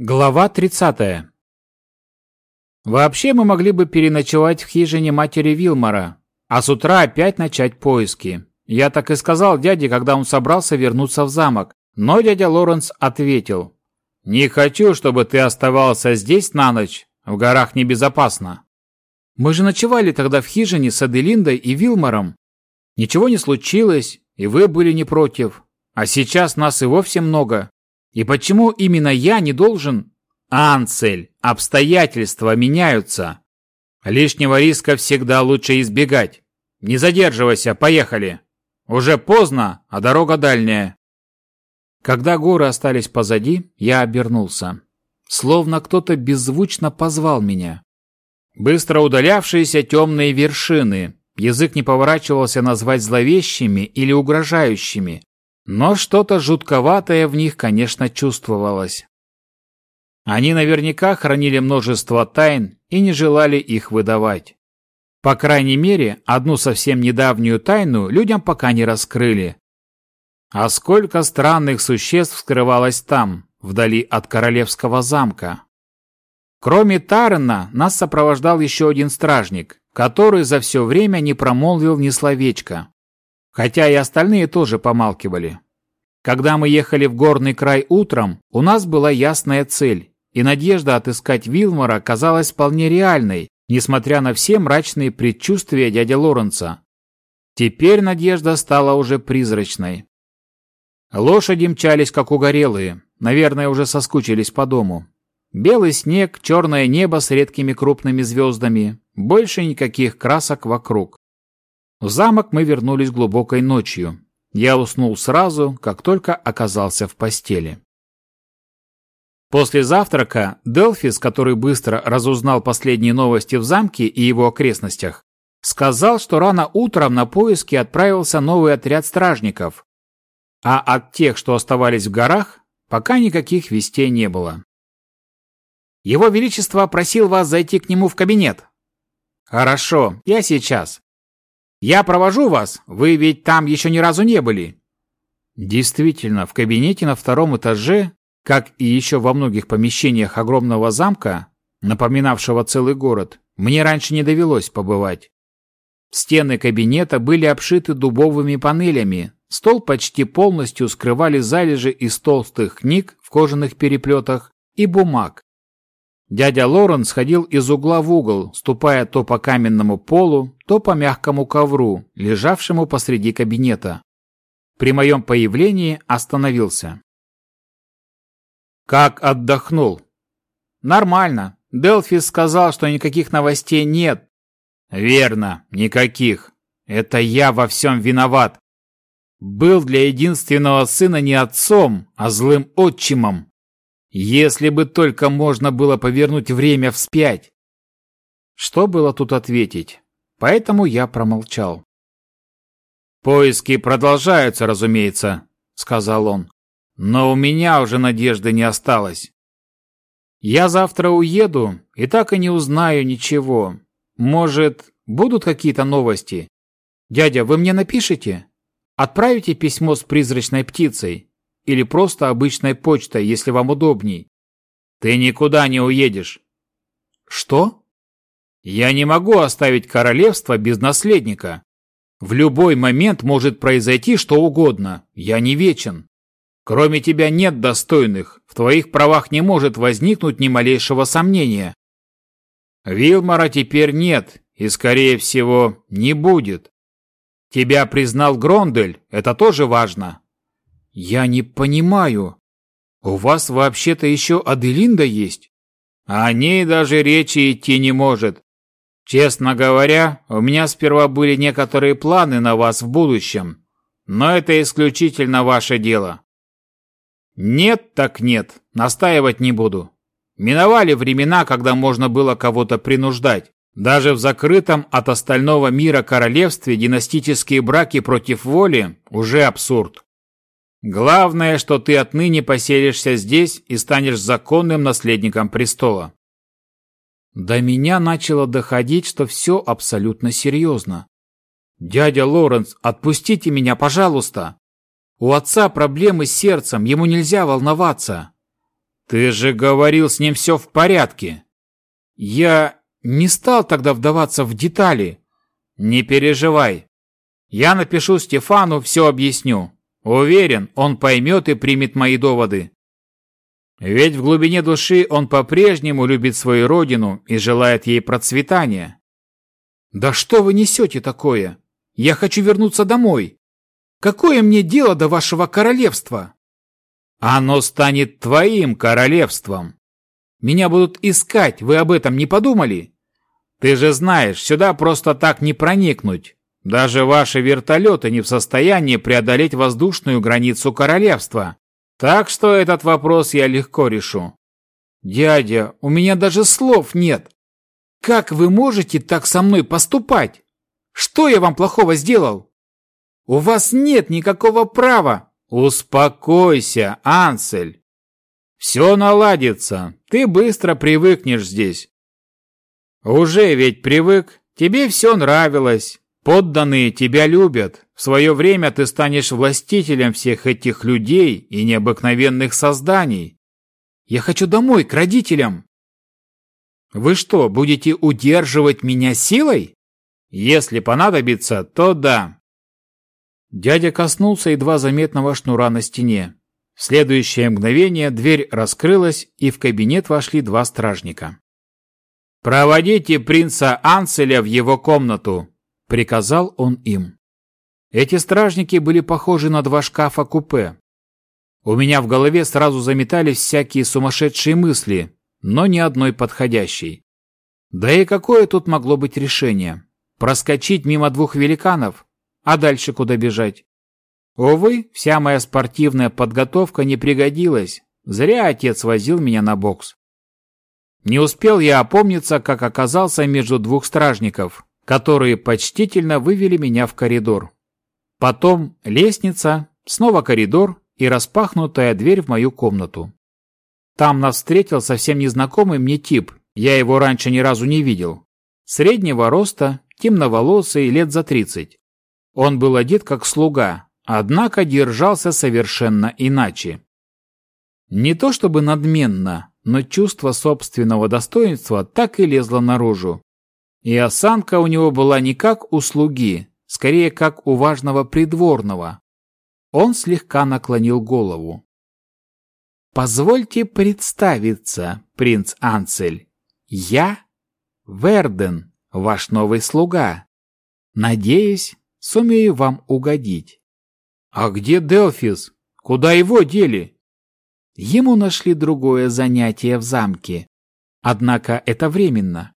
Глава 30. Вообще мы могли бы переночевать в хижине матери Вилмора, а с утра опять начать поиски. Я так и сказал дяде, когда он собрался вернуться в замок, но дядя Лоренс ответил. «Не хочу, чтобы ты оставался здесь на ночь, в горах небезопасно». Мы же ночевали тогда в хижине с Аделиндой и Вилмором. Ничего не случилось, и вы были не против. А сейчас нас и вовсе много. И почему именно я не должен? Анцель, обстоятельства меняются. Лишнего риска всегда лучше избегать. Не задерживайся, поехали. Уже поздно, а дорога дальняя. Когда горы остались позади, я обернулся. Словно кто-то беззвучно позвал меня. Быстро удалявшиеся темные вершины. Язык не поворачивался назвать зловещими или угрожающими. Но что-то жутковатое в них, конечно, чувствовалось. Они наверняка хранили множество тайн и не желали их выдавать. По крайней мере, одну совсем недавнюю тайну людям пока не раскрыли. А сколько странных существ скрывалось там, вдали от королевского замка. Кроме Тарена, нас сопровождал еще один стражник, который за все время не промолвил ни словечка хотя и остальные тоже помалкивали. Когда мы ехали в горный край утром, у нас была ясная цель, и надежда отыскать Вилмора казалась вполне реальной, несмотря на все мрачные предчувствия дяди Лоренца. Теперь надежда стала уже призрачной. Лошади мчались, как угорелые, наверное, уже соскучились по дому. Белый снег, черное небо с редкими крупными звездами, больше никаких красок вокруг. В замок мы вернулись глубокой ночью. Я уснул сразу, как только оказался в постели. После завтрака Делфис, который быстро разузнал последние новости в замке и его окрестностях, сказал, что рано утром на поиски отправился новый отряд стражников, а от тех, что оставались в горах, пока никаких вестей не было. Его Величество просил вас зайти к нему в кабинет. Хорошо, я сейчас. Я провожу вас, вы ведь там еще ни разу не были. Действительно, в кабинете на втором этаже, как и еще во многих помещениях огромного замка, напоминавшего целый город, мне раньше не довелось побывать. Стены кабинета были обшиты дубовыми панелями, стол почти полностью скрывали залежи из толстых книг в кожаных переплетах и бумаг, Дядя Лоренс ходил из угла в угол, ступая то по каменному полу, то по мягкому ковру, лежавшему посреди кабинета. При моем появлении остановился. «Как отдохнул?» «Нормально. Делфис сказал, что никаких новостей нет». «Верно, никаких. Это я во всем виноват. Был для единственного сына не отцом, а злым отчимом. Если бы только можно было повернуть время вспять. Что было тут ответить? Поэтому я промолчал. «Поиски продолжаются, разумеется», — сказал он. «Но у меня уже надежды не осталось. Я завтра уеду и так и не узнаю ничего. Может, будут какие-то новости? Дядя, вы мне напишите? Отправите письмо с призрачной птицей или просто обычной почтой, если вам удобней. Ты никуда не уедешь. Что? Я не могу оставить королевство без наследника. В любой момент может произойти что угодно. Я не вечен. Кроме тебя нет достойных. В твоих правах не может возникнуть ни малейшего сомнения. Вилмара теперь нет и, скорее всего, не будет. Тебя признал Грондель, это тоже важно. «Я не понимаю. У вас вообще-то еще Аделинда есть?» «О ней даже речи идти не может. Честно говоря, у меня сперва были некоторые планы на вас в будущем, но это исключительно ваше дело». «Нет так нет, настаивать не буду. Миновали времена, когда можно было кого-то принуждать. Даже в закрытом от остального мира королевстве династические браки против воли уже абсурд. Главное, что ты отныне поселишься здесь и станешь законным наследником престола. До меня начало доходить, что все абсолютно серьезно. «Дядя Лоренс, отпустите меня, пожалуйста! У отца проблемы с сердцем, ему нельзя волноваться!» Ты же говорил, с ним все в порядке. Я не стал тогда вдаваться в детали. Не переживай. Я напишу Стефану, все объясню. Уверен, он поймет и примет мои доводы. Ведь в глубине души он по-прежнему любит свою родину и желает ей процветания. Да что вы несете такое? Я хочу вернуться домой. Какое мне дело до вашего королевства? Оно станет твоим королевством. Меня будут искать, вы об этом не подумали? Ты же знаешь, сюда просто так не проникнуть. Даже ваши вертолеты не в состоянии преодолеть воздушную границу королевства. Так что этот вопрос я легко решу. Дядя, у меня даже слов нет. Как вы можете так со мной поступать? Что я вам плохого сделал? У вас нет никакого права. Успокойся, Ансель. Все наладится. Ты быстро привыкнешь здесь. Уже ведь привык. Тебе все нравилось. Подданные тебя любят. В свое время ты станешь властителем всех этих людей и необыкновенных созданий. Я хочу домой, к родителям. Вы что, будете удерживать меня силой? Если понадобится, то да. Дядя коснулся едва заметного шнура на стене. В следующее мгновение дверь раскрылась, и в кабинет вошли два стражника. «Проводите принца Анселя в его комнату», — приказал он им. Эти стражники были похожи на два шкафа-купе. У меня в голове сразу заметались всякие сумасшедшие мысли, но ни одной подходящей. Да и какое тут могло быть решение? Проскочить мимо двух великанов? А дальше куда бежать? Увы, вся моя спортивная подготовка не пригодилась. Зря отец возил меня на бокс. Не успел я опомниться, как оказался между двух стражников, которые почтительно вывели меня в коридор. Потом лестница, снова коридор и распахнутая дверь в мою комнату. Там нас встретил совсем незнакомый мне тип, я его раньше ни разу не видел. Среднего роста, темноволосый, лет за тридцать. Он был одет как слуга, однако держался совершенно иначе. Не то чтобы надменно, но чувство собственного достоинства так и лезло наружу. И осанка у него была не как у слуги, скорее как у важного придворного. Он слегка наклонил голову. «Позвольте представиться, принц Анцель. Я Верден, ваш новый слуга. Надеюсь, сумею вам угодить». «А где Делфис? Куда его дели?» Ему нашли другое занятие в замке. Однако это временно.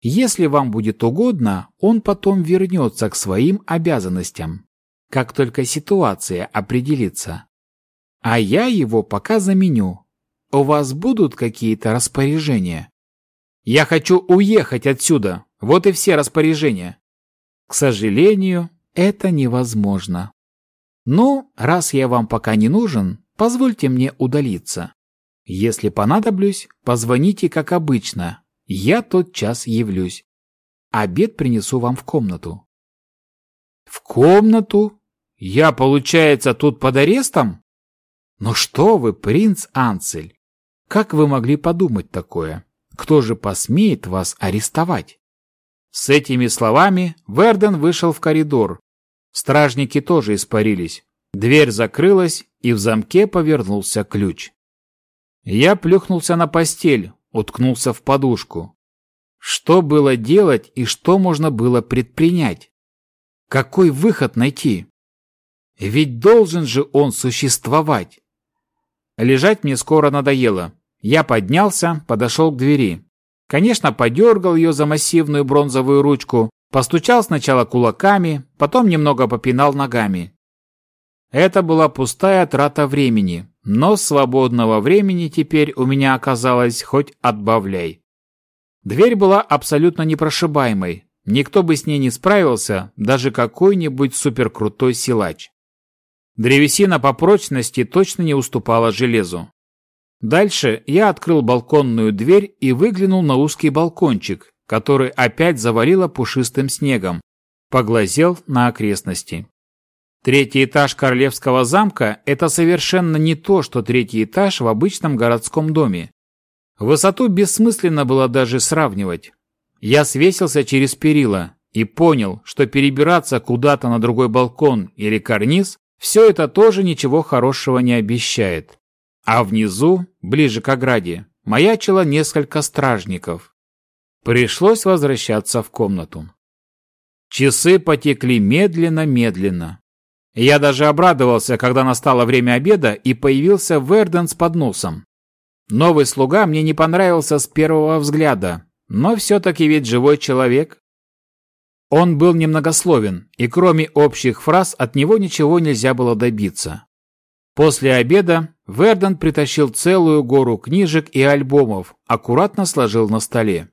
Если вам будет угодно, он потом вернется к своим обязанностям, как только ситуация определится. А я его пока заменю. У вас будут какие-то распоряжения? Я хочу уехать отсюда. Вот и все распоряжения. К сожалению, это невозможно. Ну, раз я вам пока не нужен, позвольте мне удалиться. Если понадоблюсь, позвоните как обычно. Я тот час явлюсь. Обед принесу вам в комнату. В комнату? Я, получается, тут под арестом? «Ну что вы, принц Анцель! Как вы могли подумать такое? Кто же посмеет вас арестовать?» С этими словами Верден вышел в коридор. Стражники тоже испарились. Дверь закрылась, и в замке повернулся ключ. Я плюхнулся на постель, уткнулся в подушку. Что было делать и что можно было предпринять? Какой выход найти? Ведь должен же он существовать. Лежать мне скоро надоело. Я поднялся, подошел к двери. Конечно, подергал ее за массивную бронзовую ручку, постучал сначала кулаками, потом немного попинал ногами. Это была пустая трата времени, но свободного времени теперь у меня оказалось хоть отбавляй. Дверь была абсолютно непрошибаемой, никто бы с ней не справился, даже какой-нибудь суперкрутой силач. Древесина по прочности точно не уступала железу. Дальше я открыл балконную дверь и выглянул на узкий балкончик, который опять завалило пушистым снегом, поглазел на окрестности. Третий этаж королевского замка – это совершенно не то, что третий этаж в обычном городском доме. Высоту бессмысленно было даже сравнивать. Я свесился через перила и понял, что перебираться куда-то на другой балкон или карниз – все это тоже ничего хорошего не обещает. А внизу, ближе к ограде, маячило несколько стражников. Пришлось возвращаться в комнату. Часы потекли медленно-медленно. Я даже обрадовался, когда настало время обеда и появился Верден с подносом. Новый слуга мне не понравился с первого взгляда, но все-таки ведь живой человек. Он был немногословен, и кроме общих фраз от него ничего нельзя было добиться. После обеда Верден притащил целую гору книжек и альбомов, аккуратно сложил на столе.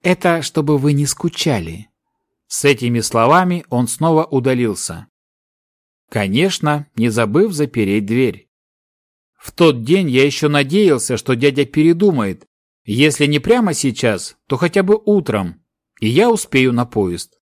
«Это чтобы вы не скучали». С этими словами он снова удалился. Конечно, не забыв запереть дверь. В тот день я еще надеялся, что дядя передумает. Если не прямо сейчас, то хотя бы утром, и я успею на поезд.